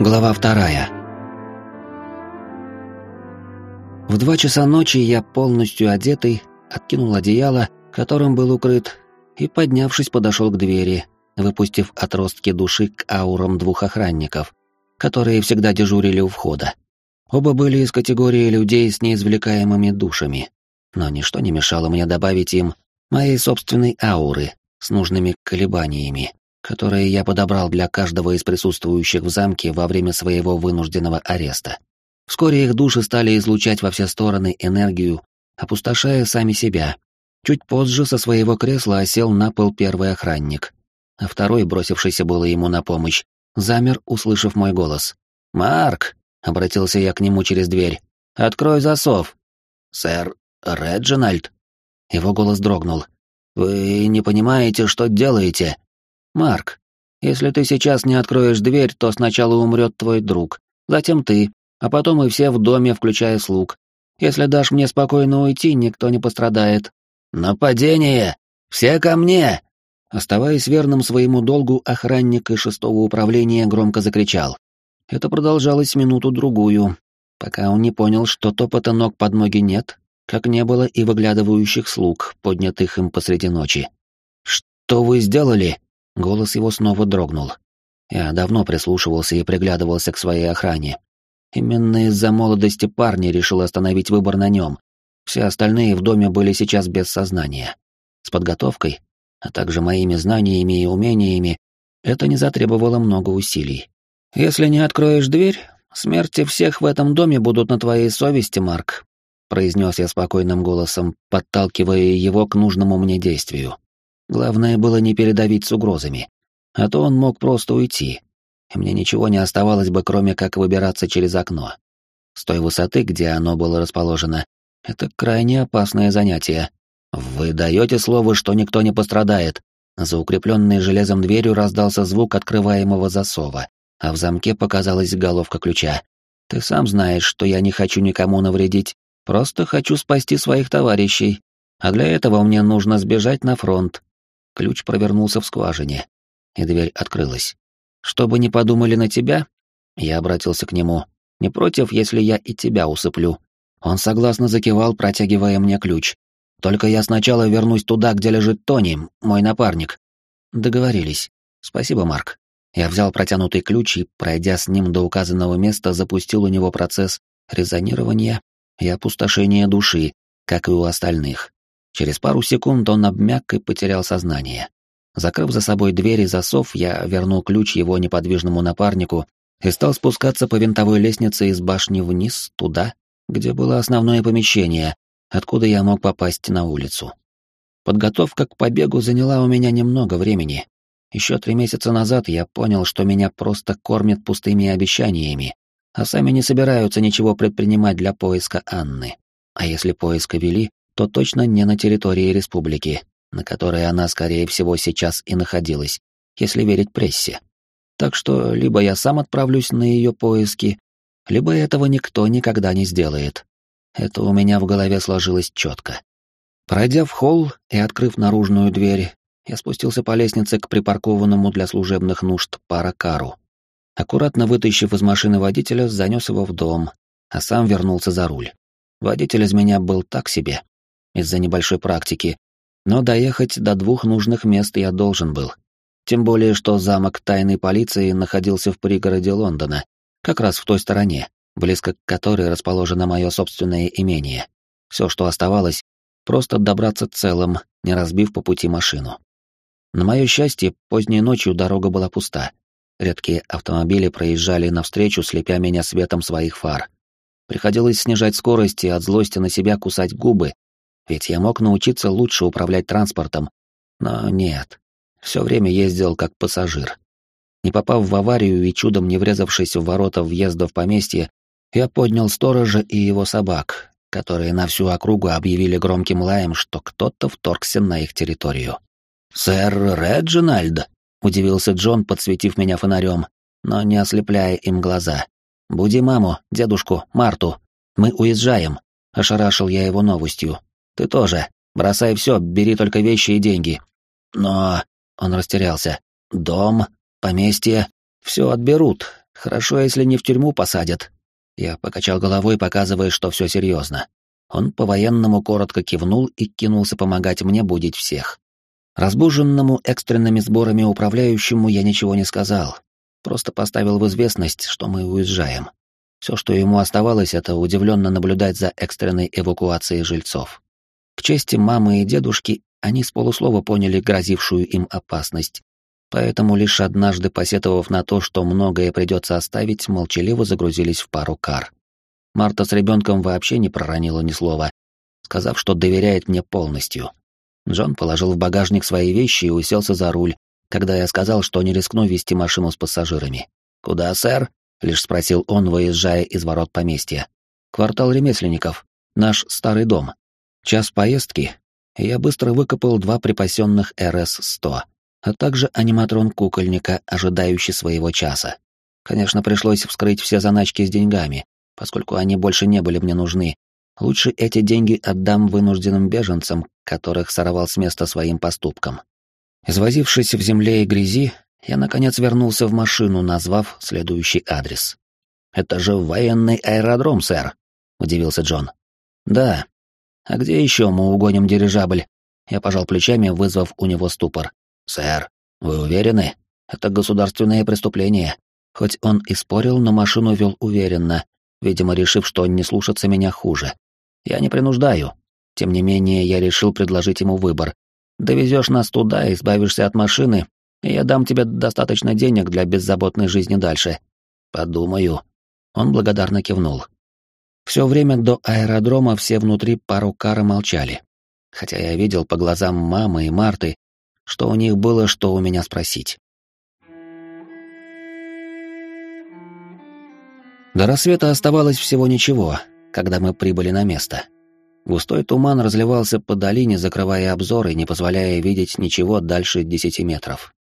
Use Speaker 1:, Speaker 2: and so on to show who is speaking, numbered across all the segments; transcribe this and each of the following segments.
Speaker 1: Глава вторая. В два часа ночи я полностью одетый, откинул одеяло, которым был укрыт, и, поднявшись, подошел к двери, выпустив отростки души к аурам двух охранников, которые всегда дежурили у входа. Оба были из категории людей с неизвлекаемыми душами, но ничто не мешало мне добавить им моей собственной ауры с нужными колебаниями которые я подобрал для каждого из присутствующих в замке во время своего вынужденного ареста. Вскоре их души стали излучать во все стороны энергию, опустошая сами себя. Чуть позже со своего кресла осел на пол первый охранник, а второй, бросившийся было ему на помощь, замер, услышав мой голос. «Марк!» — обратился я к нему через дверь. «Открой засов!» «Сэр Реджинальд?» Его голос дрогнул. «Вы не понимаете, что делаете?» «Марк, если ты сейчас не откроешь дверь, то сначала умрет твой друг, затем ты, а потом и все в доме, включая слуг. Если дашь мне спокойно уйти, никто не пострадает». «Нападение! Все ко мне!» Оставаясь верным своему долгу, охранник из шестого управления громко закричал. Это продолжалось минуту-другую, пока он не понял, что топота ног под ноги нет, как не было и выглядывающих слуг, поднятых им посреди ночи. «Что вы сделали?» Голос его снова дрогнул. Я давно прислушивался и приглядывался к своей охране. Именно из-за молодости парня решил остановить выбор на нем. Все остальные в доме были сейчас без сознания. С подготовкой, а также моими знаниями и умениями, это не затребовало много усилий. «Если не откроешь дверь, смерти всех в этом доме будут на твоей совести, Марк», произнес я спокойным голосом, подталкивая его к нужному мне действию. Главное было не передавить с угрозами, а то он мог просто уйти, и мне ничего не оставалось бы, кроме как выбираться через окно. С той высоты, где оно было расположено, это крайне опасное занятие. Вы даете слово, что никто не пострадает. За укрепленной железом дверью раздался звук открываемого засова, а в замке показалась головка ключа. Ты сам знаешь, что я не хочу никому навредить, просто хочу спасти своих товарищей, а для этого мне нужно сбежать на фронт, Ключ провернулся в скважине, и дверь открылась. «Чтобы не подумали на тебя?» Я обратился к нему. «Не против, если я и тебя усыплю?» Он согласно закивал, протягивая мне ключ. «Только я сначала вернусь туда, где лежит Тони, мой напарник». Договорились. Спасибо, Марк. Я взял протянутый ключ и, пройдя с ним до указанного места, запустил у него процесс резонирования и опустошения души, как и у остальных. Через пару секунд он обмяк и потерял сознание. Закрыв за собой дверь и засов, я вернул ключ его неподвижному напарнику и стал спускаться по винтовой лестнице из башни вниз, туда, где было основное помещение, откуда я мог попасть на улицу. Подготовка к побегу заняла у меня немного времени. Еще три месяца назад я понял, что меня просто кормят пустыми обещаниями, а сами не собираются ничего предпринимать для поиска Анны. А если поиска вели, то точно не на территории республики, на которой она, скорее всего, сейчас и находилась, если верить прессе. Так что либо я сам отправлюсь на ее поиски, либо этого никто никогда не сделает. Это у меня в голове сложилось четко. Пройдя в холл и открыв наружную дверь, я спустился по лестнице к припаркованному для служебных нужд паракару. Аккуратно вытащив из машины водителя, занес его в дом, а сам вернулся за руль. Водитель из меня был так себе из-за небольшой практики, но доехать до двух нужных мест я должен был. Тем более, что замок тайной полиции находился в пригороде Лондона, как раз в той стороне, близко к которой расположено мое собственное имение. Все, что оставалось, просто добраться целым, не разбив по пути машину. На мое счастье, поздней ночью дорога была пуста. Редкие автомобили проезжали навстречу, слепя меня светом своих фар. Приходилось снижать скорость и от злости на себя кусать губы, ведь я мог научиться лучше управлять транспортом. Но нет, все время ездил как пассажир. Не попав в аварию и чудом не врезавшись в ворота въезда в поместье, я поднял сторожа и его собак, которые на всю округу объявили громким лаем, что кто-то вторгся на их территорию. «Сэр Реджинальд?» — удивился Джон, подсветив меня фонарем, но не ослепляя им глаза. «Буди маму, дедушку, Марту. Мы уезжаем», — ошарашил я его новостью. Ты тоже. Бросай все, бери только вещи и деньги. Но... Он растерялся. Дом, поместье, все отберут, Хорошо, если не в тюрьму посадят. Я покачал головой, показывая, что все серьезно. Он по-военному коротко кивнул и кинулся помогать мне будить всех. Разбуженному экстренными сборами управляющему я ничего не сказал, просто поставил в известность, что мы уезжаем. Все, что ему оставалось, это удивленно наблюдать за экстренной эвакуацией жильцов. К чести мамы и дедушки, они с полуслова поняли грозившую им опасность Поэтому лишь однажды посетовав на то, что многое придется оставить, молчаливо загрузились в пару кар. Марта с ребенком вообще не проронила ни слова, сказав, что доверяет мне полностью. Джон положил в багажник свои вещи и уселся за руль, когда я сказал, что не рискну вести машину с пассажирами. «Куда, сэр?» — лишь спросил он, выезжая из ворот поместья. «Квартал ремесленников. Наш старый дом. Час поездки, и я быстро выкопал два припасенных РС-100 а также аниматрон кукольника, ожидающий своего часа. Конечно, пришлось вскрыть все заначки с деньгами, поскольку они больше не были мне нужны. Лучше эти деньги отдам вынужденным беженцам, которых сорвал с места своим поступком. Извозившись в земле и грязи, я наконец вернулся в машину, назвав следующий адрес. «Это же военный аэродром, сэр», — удивился Джон. «Да. А где еще мы угоним дирижабль?» Я пожал плечами, вызвав у него ступор. «Сэр, вы уверены? Это государственное преступление». Хоть он и спорил, но машину вел уверенно, видимо, решив, что не слушаться меня хуже. Я не принуждаю. Тем не менее, я решил предложить ему выбор. Довезешь нас туда, избавишься от машины, и я дам тебе достаточно денег для беззаботной жизни дальше. Подумаю. Он благодарно кивнул. Все время до аэродрома все внутри пару кара молчали. Хотя я видел по глазам мамы и Марты, что у них было что у меня спросить. До рассвета оставалось всего ничего, когда мы прибыли на место. Густой туман разливался по долине, закрывая обзор и не позволяя видеть ничего дальше десяти метров.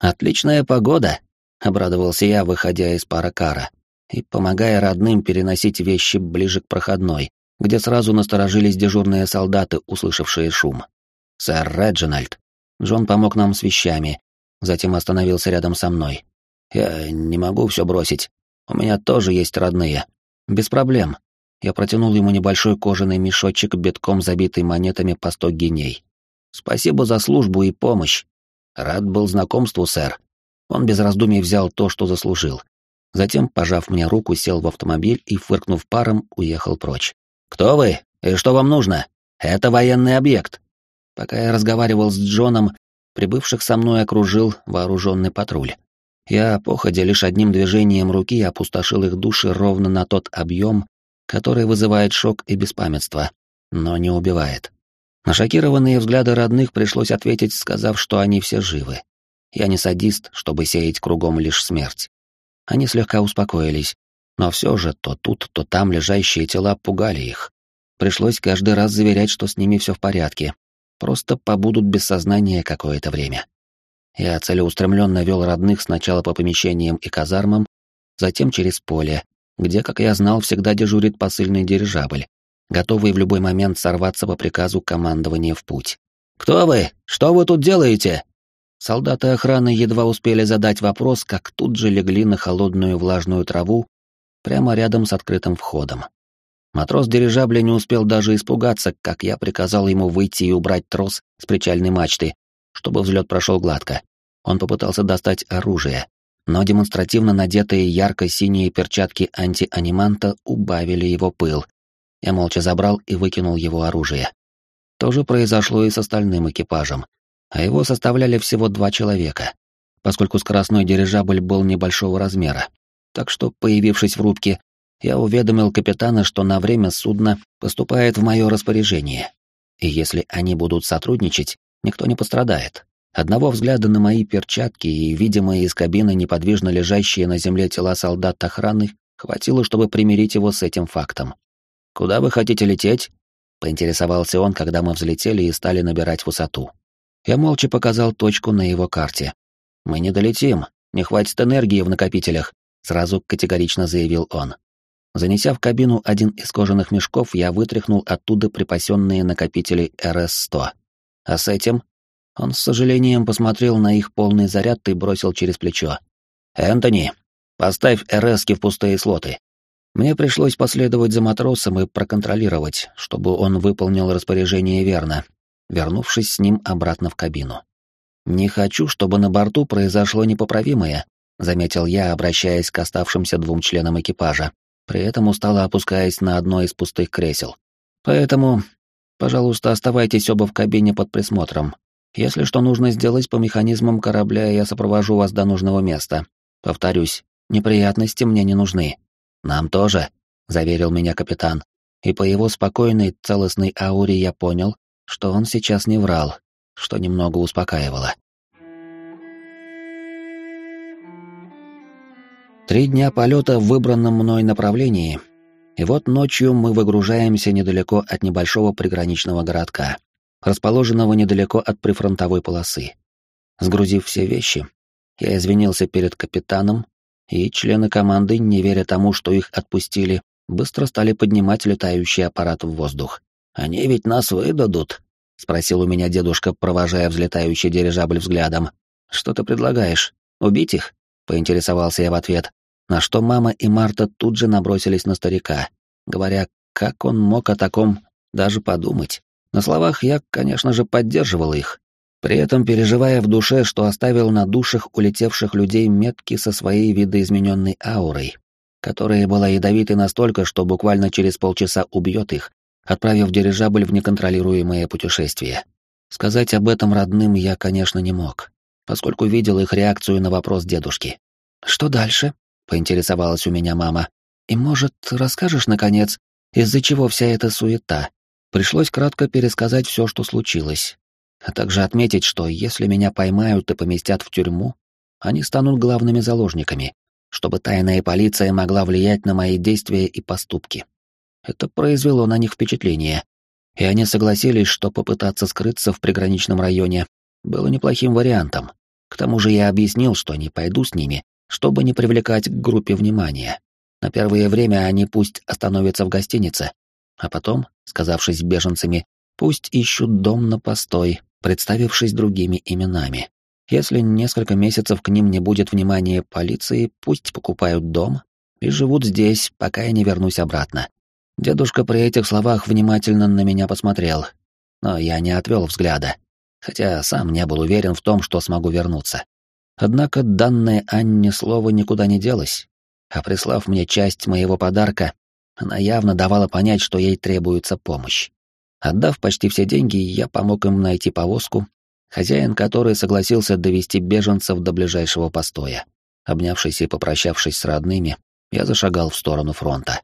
Speaker 1: «Отличная погода!» — обрадовался я, выходя из паракара и помогая родным переносить вещи ближе к проходной, где сразу насторожились дежурные солдаты, услышавшие шум. «Сэр Реджинальд, Джон помог нам с вещами, затем остановился рядом со мной. «Я не могу все бросить. У меня тоже есть родные. Без проблем». Я протянул ему небольшой кожаный мешочек, битком забитый монетами по сто геней. «Спасибо за службу и помощь. Рад был знакомству, сэр». Он без раздумий взял то, что заслужил. Затем, пожав мне руку, сел в автомобиль и, фыркнув паром, уехал прочь. «Кто вы? И что вам нужно? Это военный объект. Пока я разговаривал с Джоном, прибывших со мной окружил вооруженный патруль. Я, походя лишь одним движением руки, опустошил их души ровно на тот объем, который вызывает шок и беспамятство, но не убивает. На шокированные взгляды родных пришлось ответить, сказав, что они все живы. Я не садист, чтобы сеять кругом лишь смерть. Они слегка успокоились, но все же то тут, то там лежащие тела пугали их. Пришлось каждый раз заверять, что с ними все в порядке, просто побудут без сознания какое-то время. Я целеустремленно вел родных сначала по помещениям и казармам, затем через поле, где, как я знал, всегда дежурит посыльный дирижабль, готовый в любой момент сорваться по приказу командования в путь. «Кто вы? Что вы тут делаете?» Солдаты охраны едва успели задать вопрос, как тут же легли на холодную влажную траву прямо рядом с открытым входом. Матрос дирижабля не успел даже испугаться, как я приказал ему выйти и убрать трос с причальной мачты, чтобы взлет прошел гладко. Он попытался достать оружие, но демонстративно надетые ярко-синие перчатки антианиманта убавили его пыл. Я молча забрал и выкинул его оружие. То же произошло и с остальным экипажем, а его составляли всего два человека, поскольку скоростной дирижабль был небольшого размера. Так что, появившись в рубке, я уведомил капитана, что на время судно поступает в мое распоряжение. И если они будут сотрудничать, никто не пострадает. Одного взгляда на мои перчатки и видимые из кабины неподвижно лежащие на земле тела солдат охраны хватило, чтобы примирить его с этим фактом. «Куда вы хотите лететь?» — поинтересовался он, когда мы взлетели и стали набирать высоту. Я молча показал точку на его карте. «Мы не долетим, не хватит энергии в накопителях», — сразу категорично заявил он. Занеся в кабину один из кожаных мешков, я вытряхнул оттуда припасенные накопители РС-100. А с этим... Он с сожалением посмотрел на их полный заряд и бросил через плечо. «Энтони, Поставь РСки в пустые слоты. Мне пришлось последовать за матросом и проконтролировать, чтобы он выполнил распоряжение верно, вернувшись с ним обратно в кабину. «Не хочу, чтобы на борту произошло непоправимое», — заметил я, обращаясь к оставшимся двум членам экипажа, при этом устало опускаясь на одно из пустых кресел. «Поэтому, пожалуйста, оставайтесь оба в кабине под присмотром. Если что нужно сделать по механизмам корабля, я сопровожу вас до нужного места. Повторюсь, неприятности мне не нужны». «Нам тоже», — заверил меня капитан, и по его спокойной, целостной ауре я понял, что он сейчас не врал, что немного успокаивало. Три дня полета в выбранном мной направлении, и вот ночью мы выгружаемся недалеко от небольшого приграничного городка, расположенного недалеко от прифронтовой полосы. Сгрузив все вещи, я извинился перед капитаном, и члены команды, не веря тому, что их отпустили, быстро стали поднимать летающий аппарат в воздух. «Они ведь нас выдадут», — спросил у меня дедушка, провожая взлетающий дирижабль взглядом. «Что ты предлагаешь? Убить их?» — поинтересовался я в ответ, на что мама и Марта тут же набросились на старика, говоря, как он мог о таком даже подумать. На словах я, конечно же, поддерживал их, при этом переживая в душе, что оставил на душах улетевших людей метки со своей видоизмененной аурой, которая была ядовитой настолько, что буквально через полчаса убьет их, отправив дирижабль в неконтролируемое путешествие. Сказать об этом родным я, конечно, не мог, поскольку видел их реакцию на вопрос дедушки. «Что дальше?» — поинтересовалась у меня мама. «И, может, расскажешь, наконец, из-за чего вся эта суета?» Пришлось кратко пересказать все, что случилось, а также отметить, что если меня поймают и поместят в тюрьму, они станут главными заложниками, чтобы тайная полиция могла влиять на мои действия и поступки. Это произвело на них впечатление, и они согласились, что попытаться скрыться в приграничном районе было неплохим вариантом. К тому же я объяснил, что не пойду с ними, чтобы не привлекать к группе внимания. На первое время они пусть остановятся в гостинице, а потом, сказавшись беженцами, пусть ищут дом на постой, представившись другими именами. Если несколько месяцев к ним не будет внимания полиции, пусть покупают дом и живут здесь, пока я не вернусь обратно. Дедушка при этих словах внимательно на меня посмотрел, но я не отвел взгляда, хотя сам не был уверен в том, что смогу вернуться. Однако данное Анне слово никуда не делось, а прислав мне часть моего подарка, она явно давала понять, что ей требуется помощь. Отдав почти все деньги, я помог им найти повозку, хозяин которой согласился довести беженцев до ближайшего постоя. Обнявшись и попрощавшись с родными, я зашагал в сторону фронта.